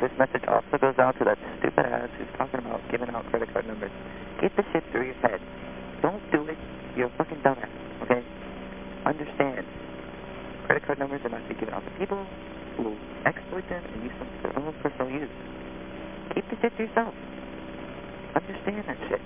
this message also goes out to that stupid ass who's talking about giving out credit card numbers. Get the shit through your head. Don't do it. You're a fucking dumbass, okay? Understand. Credit card numbers are not to be given out to people who will exploit them and use them for their own personal use. Keep the shit to yourself. Understand that shit.